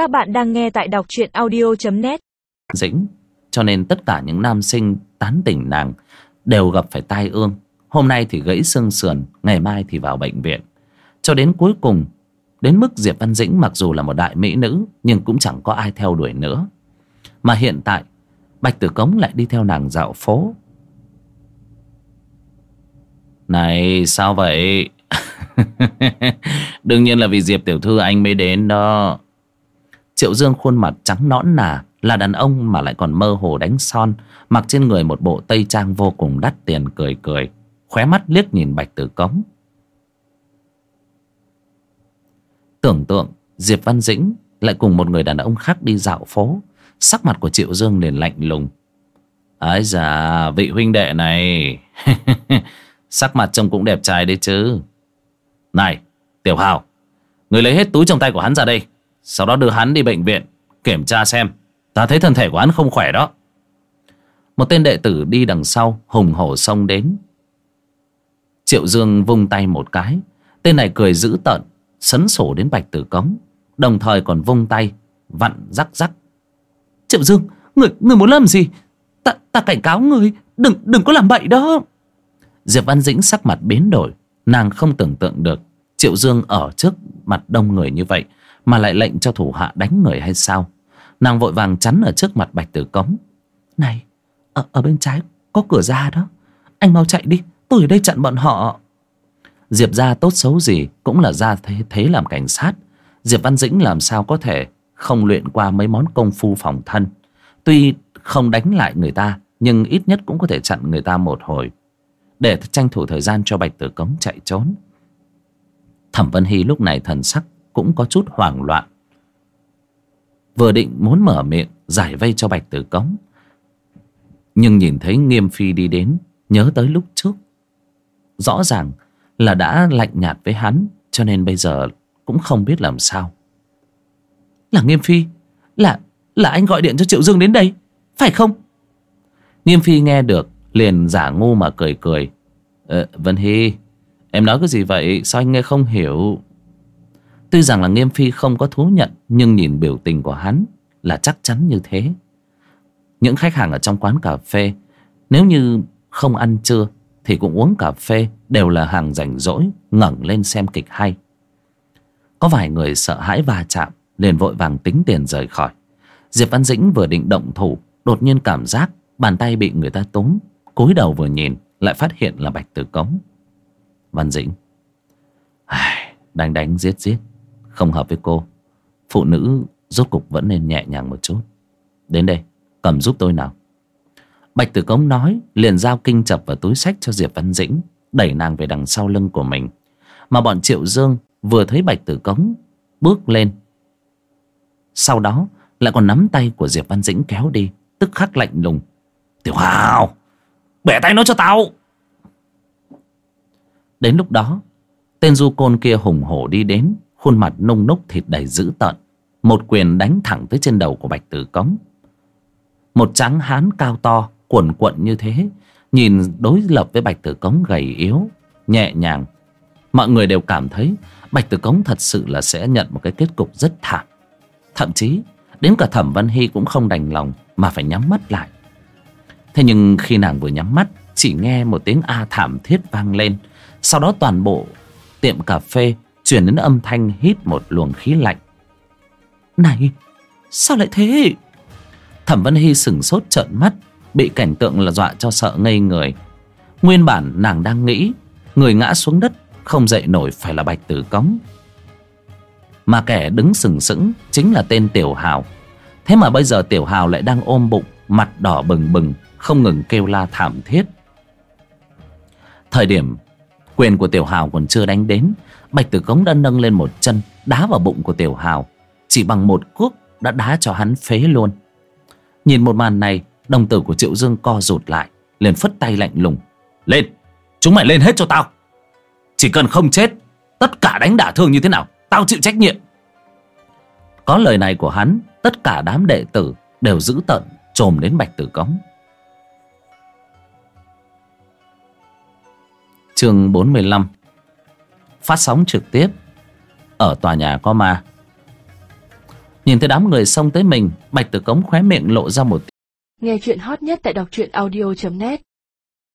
Các bạn đang nghe tại đọc truyện audio.net Dĩnh, Cho nên tất cả những nam sinh tán tỉnh nàng Đều gặp phải tai ương. Hôm nay thì gãy xương sườn, Ngày mai thì vào bệnh viện. Cho đến cuối cùng, Đến mức Diệp Văn Dĩnh mặc dù là một đại mỹ nữ, Nhưng cũng chẳng có ai theo đuổi nữa. Mà hiện tại, Bạch Tử Cống lại đi theo nàng dạo phố. Này, sao vậy? Đương nhiên là vì Diệp Tiểu Thư anh mới đến đó. Triệu Dương khuôn mặt trắng nõn nà, Là đàn ông mà lại còn mơ hồ đánh son, Mặc trên người một bộ tây trang vô cùng đắt tiền cười cười, Khóe mắt liếc nhìn Bạch Tử Cống. Tưởng tượng, Diệp Văn Dĩnh lại cùng một người đàn ông khác đi dạo phố. Sắc mặt của Triệu Dương liền lạnh lùng. Ái già vị huynh đệ này. Sắc mặt trông cũng đẹp trai đấy chứ. Này, Tiểu Hào, Người lấy hết túi trong tay của hắn ra đây. Sau đó đưa hắn đi bệnh viện Kiểm tra xem. Ta thấy thân thể của hắn không khỏe đó. Một tên đệ tử đi đằng sau Hùng hổ xông đến. Triệu Dương vung tay một cái. Tên này cười dữ tợn Sấn sổ đến Bạch Tử Cống Đồng thời còn vung tay Vặn rắc rắc. Triệu Dương Người, người muốn làm gì? Ta, ta cảnh cáo người Đừng đừng có làm bậy đó. Diệp Văn Dĩnh sắc mặt biến đổi Nàng không tưởng tượng được Triệu Dương ở trước mặt đông người như vậy. Mà lại lệnh cho thủ hạ đánh người hay sao? Nàng vội vàng chắn ở trước mặt Bạch Tử Cống. Này ở, ở bên trái có cửa ra đó. Anh mau chạy đi Tôi ở đây chặn bọn họ. Diệp ra tốt xấu gì Cũng là ra thế, thế làm cảnh sát. Diệp Văn Dĩnh làm sao có thể Không luyện qua mấy món công phu phòng thân? Tuy không đánh lại người ta Nhưng ít nhất cũng có thể chặn người ta một hồi. Để tranh thủ thời gian cho Bạch Tử Cống chạy trốn. Thẩm Vân Hy lúc này thần sắc cũng có chút hoảng loạn. Vừa định muốn mở miệng Giải vây cho Bạch Tử Cống Nhưng nhìn thấy Nghiêm Phi đi đến Nhớ tới lúc trước Rõ ràng là đã lạnh nhạt với hắn Cho nên bây giờ cũng không biết làm sao. Là Nghiêm Phi Là là anh gọi điện cho Triệu Dương đến đây Phải không? Nghiêm Phi nghe được Liền giả ngu mà cười cười. Ờ, Vân Hy Em nói cái gì vậy? Sao anh nghe không hiểu? Tuy rằng là Nghiêm Phi không có thú nhận Nhưng nhìn biểu tình của hắn Là chắc chắn như thế. Những khách hàng ở trong quán cà phê Nếu như không ăn trưa Thì cũng uống cà phê Đều là hàng rảnh rỗi ngẩng lên xem kịch hay. Có vài người sợ hãi va chạm liền vội vàng tính tiền rời khỏi. Diệp Văn Dĩnh vừa định động thủ Đột nhiên cảm giác Bàn tay bị người ta túm cúi đầu vừa nhìn Lại phát hiện là Bạch Tử Cống. Văn Dĩnh. Ai, Đánh đánh giết giết. Không hợp với cô, Phụ nữ rốt cục vẫn nên nhẹ nhàng một chút. Đến đây, cầm giúp tôi nào. Bạch Tử Cống nói, Liền giao kinh chập vào túi sách cho Diệp Văn Dĩnh, Đẩy nàng về đằng sau lưng của mình. Mà bọn Triệu Dương Vừa thấy Bạch Tử Cống Bước lên. Sau đó, lại còn nắm tay của Diệp Văn Dĩnh kéo đi, Tức khắc lạnh lùng. Tiểu Hào, Bẻ tay nó cho tao. Đến lúc đó, Tên du côn kia hùng hổ đi đến Khuôn mặt nung núc thịt đầy dữ tợn, Một quyền đánh thẳng tới trên đầu của Bạch Tử Cống. Một tráng hán cao to, cuồn cuộn như thế, Nhìn đối lập với Bạch Tử Cống gầy yếu, Nhẹ nhàng. Mọi người đều cảm thấy Bạch Tử Cống thật sự là sẽ nhận một cái kết cục rất thảm. Thậm chí, Đến cả Thẩm Văn Hy cũng không đành lòng Mà phải nhắm mắt lại. Thế nhưng khi nàng vừa nhắm mắt, Chỉ nghe một tiếng A thảm thiết vang lên. Sau đó toàn bộ tiệm cà phê Chuyển đến âm thanh hít một luồng khí lạnh. Này, Sao lại thế? Thẩm Văn Hy sừng sốt trợn mắt, Bị cảnh tượng là dọa cho sợ ngây người. Nguyên bản nàng đang nghĩ, Người ngã xuống đất, Không dậy nổi phải là Bạch Tử Cống. Mà kẻ đứng sừng sững Chính là tên Tiểu Hào. Thế mà bây giờ Tiểu Hào lại đang ôm bụng, Mặt đỏ bừng bừng, Không ngừng kêu la thảm thiết. Thời điểm Quyền của Tiểu Hào còn chưa đánh đến, Bạch Tử Cống đã nâng lên một chân, Đá vào bụng của Tiểu Hào. Chỉ bằng một cước đã đá cho hắn phế luôn. Nhìn một màn này, Đồng tử của Triệu Dương co rụt lại, liền phất tay lạnh lùng. Lên, Chúng mày lên hết cho tao. Chỉ cần không chết, Tất cả đánh đả thương như thế nào, Tao chịu trách nhiệm. Có lời này của hắn, Tất cả đám đệ tử đều giữ tận, Trồm đến Bạch Tử Cống. Chương 45 Phát sóng trực tiếp Ở tòa nhà có ma. Nhìn thấy đám người xông tới mình, Bạch Tử Cống khóe miệng lộ ra một Nghe chuyện hot nhất tại đọc truyện audio.net